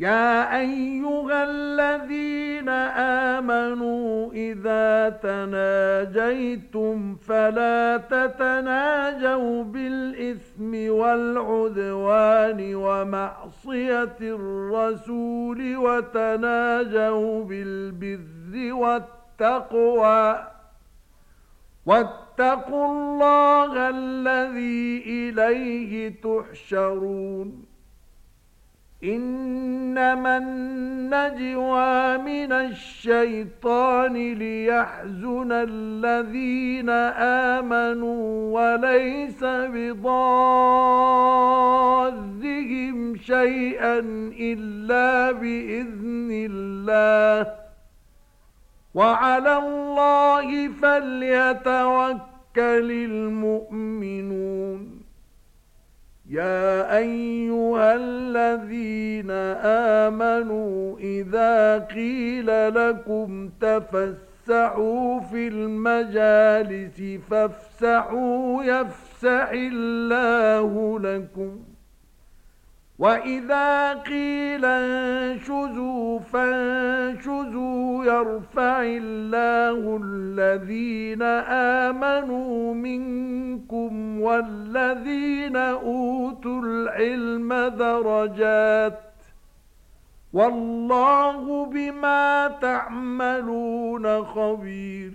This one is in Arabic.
يا أيها الذين آمنوا إذا تناجيتم فلا تتناجوا بالإثم والعدوان ومعصية الرسول وتناجوا بالبذ والتقوى واتقوا الله الذي إليه تحشرون من النجوى من الشيطان ليحزن الذين آمنوا وليس بضادهم شيئا إلا بإذن الله. وعلى الله فليتوكل المؤمنون. يا ايها الذين امنوا اذا قيل لكم تفسحوا في المجالس فافسحوا يفسح الله لكم وَإِذَا قِيلَ انشُزُوا فَانشُزُوا يَرْفَعِ اللَّهُ الَّذِينَ آمَنُوا مِنكم والذين أوتوا العلم درجات والله بما تعملون خبير